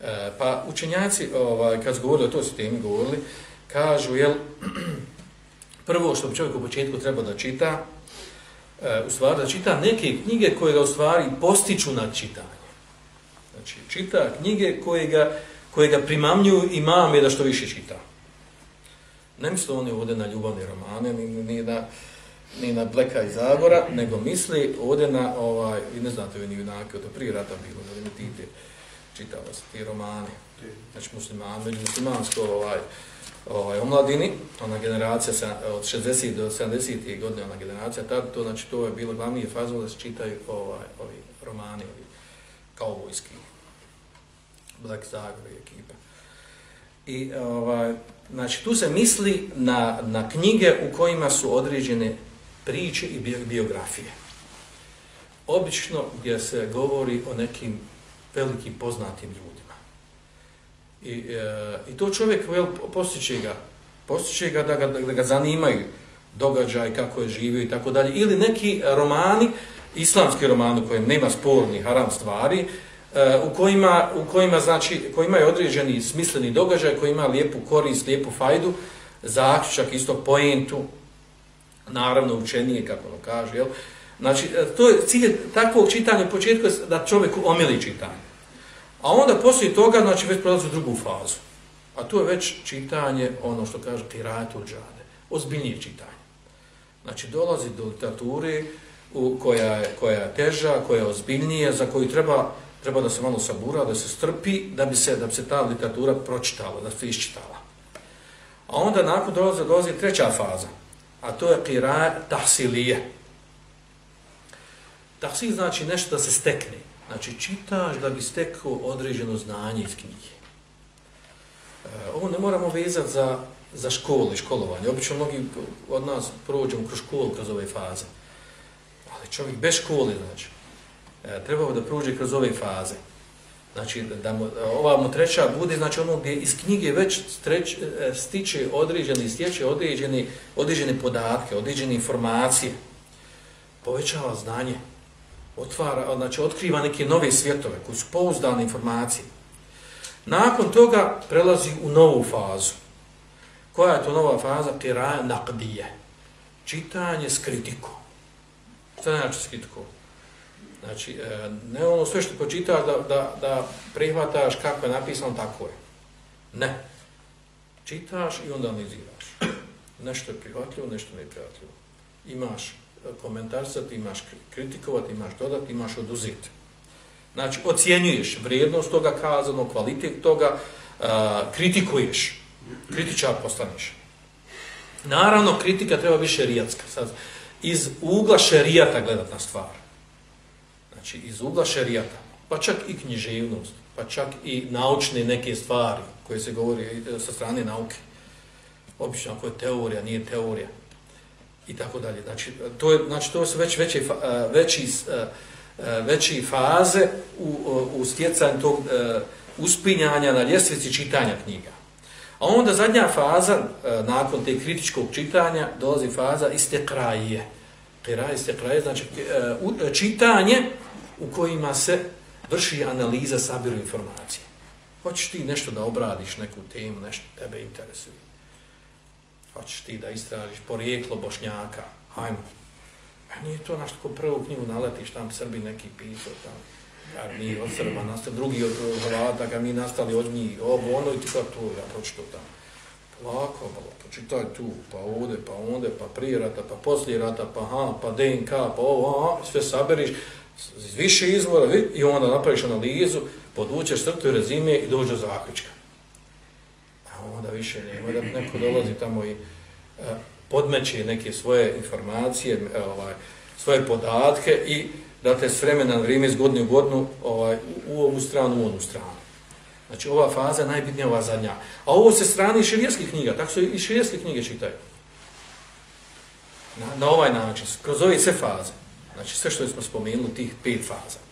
E, pa učenjaci, ovaj, kad su govorili o toj temi, govorili, kažu, jel, prvo što bi čovjek u početku treba da čita, e, u stvari da čita neke knjige koje ga u stvari postiču na čitanje. Znači, čita knjige koje ga, koje ga primamljuju i mame da što više čita. Ne misle oni ovdje na ljubavne romane, ni, ni, na, ni na Bleka i Zagora, nego misli ovdje na, ovaj, vi ne znate, vi ni junake, od prije rata bilo, da li tite, čitalo se ti romani, znači musliman, među muslimansko, ovaj, ovaj, omladini, ona generacija sa, od 60 do 70 godine, ona generacija, tad, to, znači, to je bilo glavni fazon da se čitaju ovaj, ovi romani, ovi kaubojski, Black Zagor i ekipa. I, ovaj, znači, tu se misli na, na knjige u kojima su određene priče i biografije. Obično gdje se govori o nekim velikim poznatim ljudima. I, e, i to čovjek vel, postiče ga, postiče ga da ga, da ga zanimaju događaj, kako je živio i tako dalje. Ili neki romani, islamski romani u kojem nema spornih haram stvari, e, u kojima, u kojima znači, koji imaju određeni smisleni događaj, koji ima lijepu korist, lijepu fajdu, zaključak, isto poentu, naravno učenije, kako ono kaže, jel? Znači, e, to je cilj takvog čitanja u početku da čovjeku omili čitanje. A onda poslije toga, znači, već prolazi u drugu fazu. A to je već čitanje, ono što kaže, kiratu džade, ozbiljnije čitanje. Znači, dolazi do literature u, koja, je, koja je teža, koja je ozbiljnije, za koju treba, treba da se malo sabura, da se strpi, da bi se, da bi se ta literatura pročitala, da se iščitala. A onda nakon dolazi, dolazi treća faza, a to je kiraj tahsilije. Tahsil znači nešto da se stekne. Znači, čitaš da bi stekao određeno znanje iz knjige. E, ovo ne moramo vezati za, za školu i školovanje. Obično mnogi od nas prođemo kroz školu, kroz ove faze. Ali čovjek bez škole, znači, e, trebao da prođe kroz ove faze. Znači, da mu, e, ova mu treća bude, znači ono gdje iz knjige već streć, e, stiče određene, stječe određene, određene podatke, određene informacije, povećava znanje, otvara, znači otkriva neke nove svjetove koji su pouzdane informacije. Nakon toga prelazi u novu fazu. Koja je to nova faza? Tiraja naqdije. Čitanje s kritikom. Šta znači s kritikom? Znači, e, ne ono sve što počitaš da, da, da prihvataš kako je napisano, tako je. Ne. Čitaš i onda analiziraš. Nešto je prihvatljivo, nešto ne je prihvatljivo. Imaš komentarsati, imaš kritikovati, imaš dodati, imaš oduzeti. Znači, ocjenjuješ vrijednost toga kazano, kvalitet toga, kritikuješ, kritičar postaneš. Naravno, kritika treba biti šerijatska. Sad, iz ugla šerijata gledat na stvar. Znači, iz ugla šerijata, pa čak i književnost, pa čak i naučne neke stvari koje se govori e, sa strane nauke. Obično, ako je teorija, nije teorija i tako dalje. Znači, to je, znači, to su već veće, e, veći, e, e, veći faze u, u stjecanju tog uspinjanja na ljestvici čitanja knjiga. A onda zadnja faza, nakon te kritičkog čitanja, dolazi faza iste kraje. Kraj iste kraje, znači čitanje u kojima se vrši analiza, sabiru informacije. Hoćeš ti nešto da obradiš, neku temu, nešto tebe interesuje hoćeš ti da istražiš porijeklo bošnjaka, hajmo. A nije to našto ko prvu knjigu naletiš, tam Srbi neki pisao, tam, ja, mi od Srba nastali, drugi od Hrvata, ga mi nastali od njih, ovo, ono i ti kao to, ja pročito tam. Lako, malo, počitaj tu, pa ovde, pa onde, pa prije rata, pa poslije rata, pa ha, pa DNK, pa ovo, a, sve saberiš iz više izvora i onda napraviš analizu, podvučeš crtu i rezime i dođe do zaključka onda više nema da neko dolazi tamo i e, podmeće neke svoje informacije, e, ovaj, svoje podatke i da te s vremena na vrijeme iz godine u godinu ovaj, u ovu stranu, u onu stranu. Znači ova faza je najbitnija ova zadnja. A ovo se strani širijeske knjiga, tako su i širijeske knjige čitaju. Na, na ovaj način, kroz ove sve faze. Znači sve što smo spomenuli, tih pet faza.